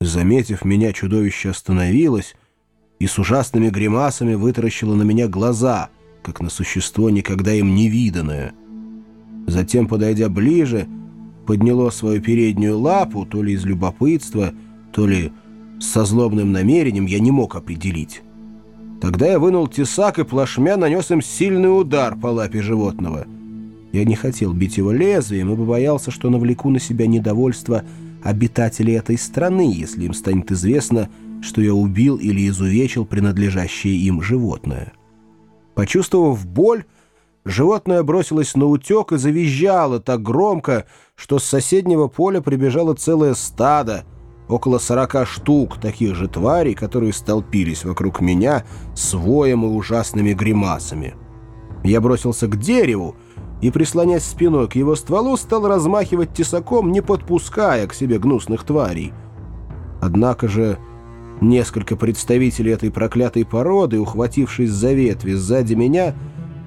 Заметив меня, чудовище остановилось и с ужасными гримасами вытаращило на меня глаза, как на существо никогда им не виданное. Затем, подойдя ближе, подняло свою переднюю лапу, то ли из любопытства, то ли со злобным намерением, я не мог определить. Тогда я вынул тесак и плашмя нанес им сильный удар по лапе животного. Я не хотел бить его лезвием, ибо боялся, что навлеку на себя недовольство обитателей этой страны, если им станет известно, что я убил или изувечил принадлежащее им животное. Почувствовав боль, животное бросилось на утек и завизжало так громко, что с соседнего поля прибежало целое стадо, около сорока штук таких же тварей, которые столпились вокруг меня с воем и ужасными гримасами. Я бросился к дереву и, прислонясь спиной к его стволу, стал размахивать тесаком, не подпуская к себе гнусных тварей. Однако же несколько представителей этой проклятой породы, ухватившись за ветви сзади меня,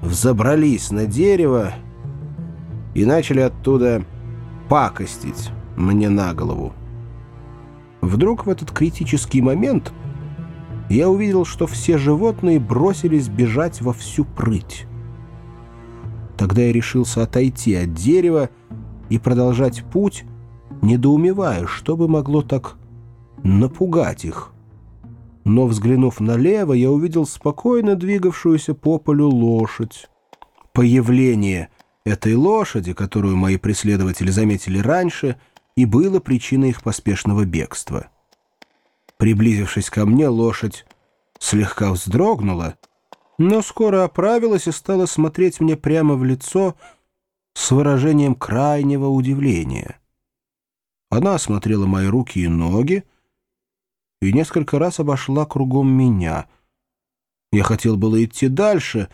взобрались на дерево и начали оттуда пакостить мне на голову. Вдруг в этот критический момент я увидел, что все животные бросились бежать во всю прыть. Тогда я решился отойти от дерева и продолжать путь, недоумевая, что бы могло так напугать их. Но, взглянув налево, я увидел спокойно двигавшуюся по полю лошадь. Появление этой лошади, которую мои преследователи заметили раньше — и было причиной их поспешного бегства. Приблизившись ко мне, лошадь слегка вздрогнула, но скоро оправилась и стала смотреть мне прямо в лицо с выражением крайнего удивления. Она осмотрела мои руки и ноги и несколько раз обошла кругом меня. Я хотел было идти дальше,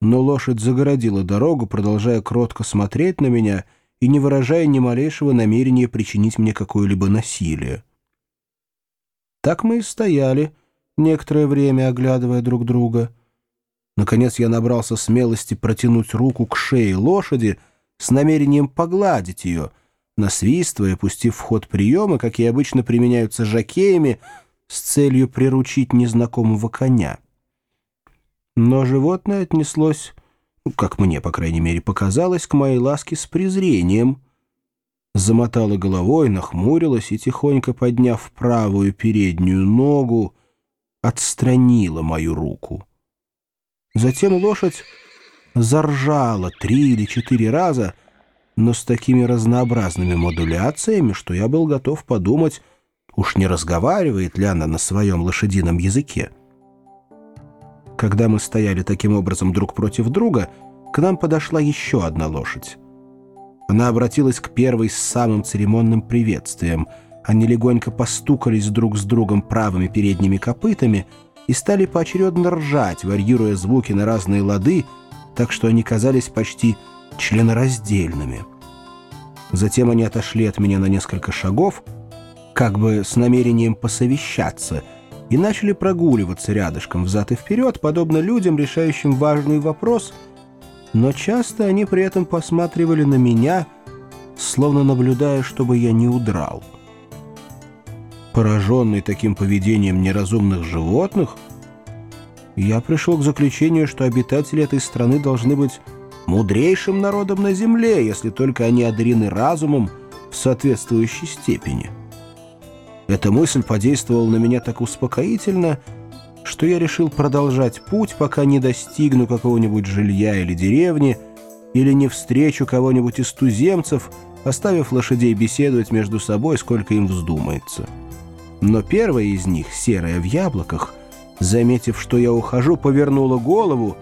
но лошадь загородила дорогу, продолжая кротко смотреть на меня — и не выражая ни малейшего намерения причинить мне какое-либо насилие. Так мы и стояли, некоторое время оглядывая друг друга. Наконец я набрался смелости протянуть руку к шее лошади с намерением погладить ее, насвистывая, пустив в ход приемы, какие обычно применяются жакеями, с целью приручить незнакомого коня. Но животное отнеслось как мне, по крайней мере, показалось, к моей ласке с презрением. Замотала головой, нахмурилась и, тихонько подняв правую переднюю ногу, отстранила мою руку. Затем лошадь заржала три или четыре раза, но с такими разнообразными модуляциями, что я был готов подумать, уж не разговаривает ли она на своем лошадином языке. Когда мы стояли таким образом друг против друга, к нам подошла еще одна лошадь. Она обратилась к первой с самым церемонным приветствием. Они легонько постукались друг с другом правыми передними копытами и стали поочередно ржать, варьируя звуки на разные лады, так что они казались почти членораздельными. Затем они отошли от меня на несколько шагов, как бы с намерением посовещаться — и начали прогуливаться рядышком взад и вперед, подобно людям, решающим важный вопрос, но часто они при этом посматривали на меня, словно наблюдая, чтобы я не удрал. Пораженный таким поведением неразумных животных, я пришел к заключению, что обитатели этой страны должны быть мудрейшим народом на земле, если только они одарены разумом в соответствующей степени. Эта мысль подействовала на меня так успокоительно, что я решил продолжать путь, пока не достигну какого-нибудь жилья или деревни, или не встречу кого-нибудь из туземцев, оставив лошадей беседовать между собой, сколько им вздумается. Но первая из них, серая в яблоках, заметив, что я ухожу, повернула голову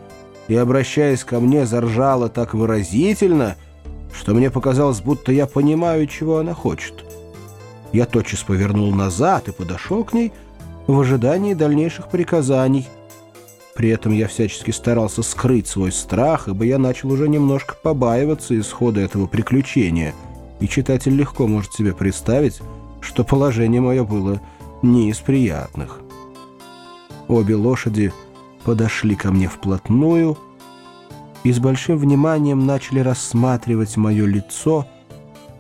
и, обращаясь ко мне, заржала так выразительно, что мне показалось, будто я понимаю, чего она хочет. Я тотчас повернул назад и подошел к ней в ожидании дальнейших приказаний. При этом я всячески старался скрыть свой страх, ибо я начал уже немножко побаиваться исхода этого приключения, и читатель легко может себе представить, что положение мое было не из приятных. Обе лошади подошли ко мне вплотную и с большим вниманием начали рассматривать мое лицо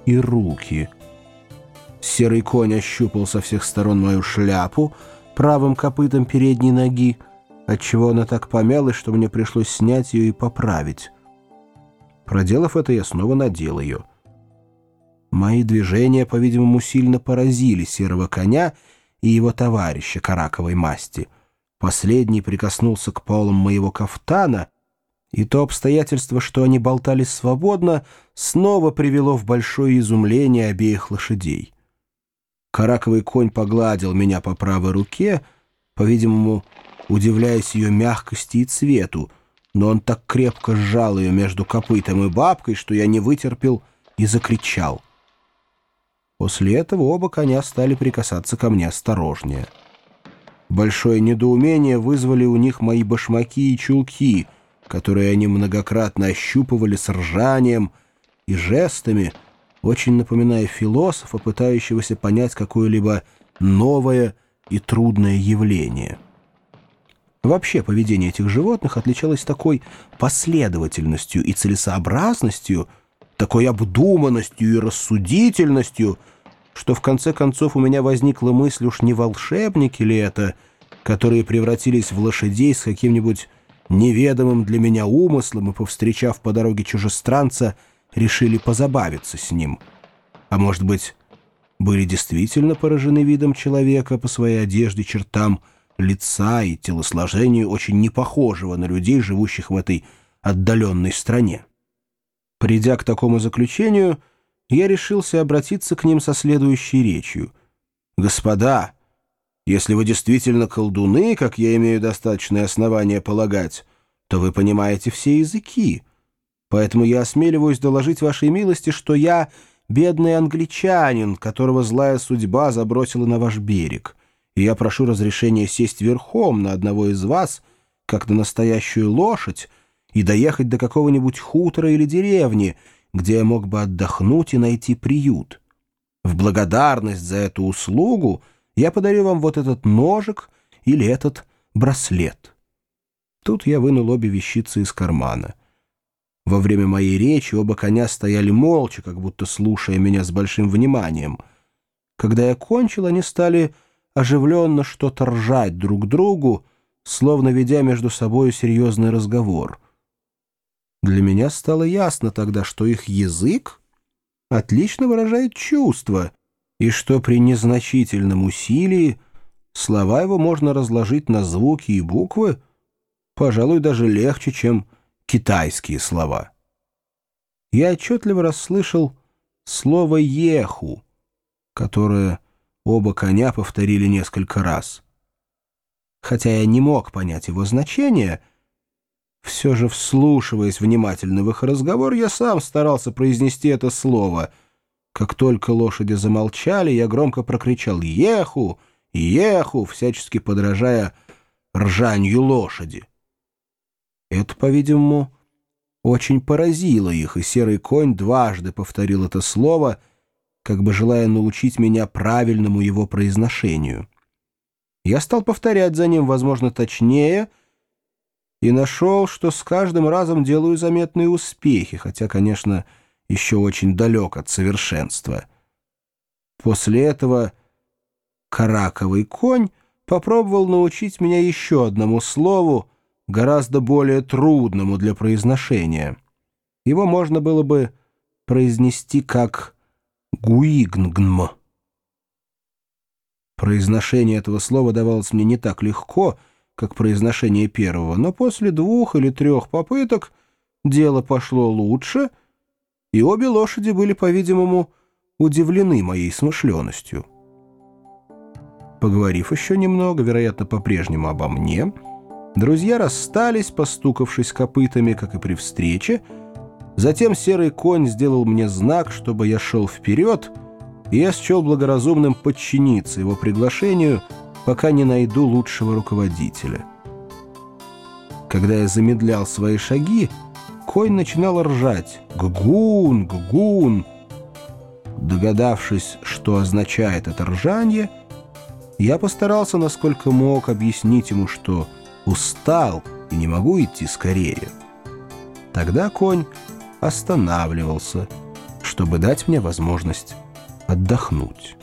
и руки — Серый конь ощупал со всех сторон мою шляпу правым копытом передней ноги, отчего она так помялась, что мне пришлось снять ее и поправить. Проделав это, я снова надел ее. Мои движения, по-видимому, сильно поразили серого коня и его товарища караковой масти. Последний прикоснулся к полам моего кафтана, и то обстоятельство, что они болтали свободно, снова привело в большое изумление обеих лошадей. Караковый конь погладил меня по правой руке, по-видимому, удивляясь ее мягкости и цвету, но он так крепко сжал ее между копытом и бабкой, что я не вытерпел и закричал. После этого оба коня стали прикасаться ко мне осторожнее. Большое недоумение вызвали у них мои башмаки и чулки, которые они многократно ощупывали с ржанием и жестами, очень напоминая философа, пытающегося понять какое-либо новое и трудное явление. Вообще поведение этих животных отличалось такой последовательностью и целесообразностью, такой обдуманностью и рассудительностью, что в конце концов у меня возникла мысль, уж не волшебники ли это, которые превратились в лошадей с каким-нибудь неведомым для меня умыслом и, повстречав по дороге чужестранца, решили позабавиться с ним. А может быть, были действительно поражены видом человека по своей одежде, чертам, лица и телосложению, очень не похожего на людей, живущих в этой отдаленной стране. Придя к такому заключению, я решился обратиться к ним со следующей речью. «Господа, если вы действительно колдуны, как я имею достаточное основание полагать, то вы понимаете все языки. Поэтому я осмеливаюсь доложить вашей милости, что я бедный англичанин, которого злая судьба забросила на ваш берег» и я прошу разрешения сесть верхом на одного из вас, как на настоящую лошадь, и доехать до какого-нибудь хутора или деревни, где я мог бы отдохнуть и найти приют. В благодарность за эту услугу я подарю вам вот этот ножик или этот браслет. Тут я вынул обе вещицы из кармана. Во время моей речи оба коня стояли молча, как будто слушая меня с большим вниманием. Когда я кончил, они стали оживленно что-то ржать друг другу, словно ведя между собой серьезный разговор. Для меня стало ясно тогда, что их язык отлично выражает чувства, и что при незначительном усилии слова его можно разложить на звуки и буквы, пожалуй, даже легче, чем китайские слова. Я отчетливо расслышал слово «еху», которое Оба коня повторили несколько раз. Хотя я не мог понять его значение, все же, вслушиваясь внимательно в их разговор, я сам старался произнести это слово. Как только лошади замолчали, я громко прокричал «Еху! Еху!», всячески подражая ржанью лошади. Это, по-видимому, очень поразило их, и серый конь дважды повторил это слово — как бы желая научить меня правильному его произношению. Я стал повторять за ним, возможно, точнее, и нашел, что с каждым разом делаю заметные успехи, хотя, конечно, еще очень далек от совершенства. После этого караковый конь попробовал научить меня еще одному слову, гораздо более трудному для произношения. Его можно было бы произнести как Гуигнгм. Произношение этого слова давалось мне не так легко, как произношение первого, но после двух или трех попыток дело пошло лучше, и обе лошади были, по-видимому, удивлены моей смышленностью. Поговорив еще немного, вероятно, по-прежнему обо мне, друзья расстались, постукавшись копытами, как и при встрече, Затем серый конь сделал мне знак, чтобы я шел вперед, и я счел благоразумным подчиниться его приглашению, пока не найду лучшего руководителя. Когда я замедлял свои шаги, конь начинал ржать «Ггун! Ггун!». Догадавшись, что означает это ржанье, я постарался, насколько мог, объяснить ему, что устал и не могу идти скорее. Тогда конь останавливался, чтобы дать мне возможность отдохнуть.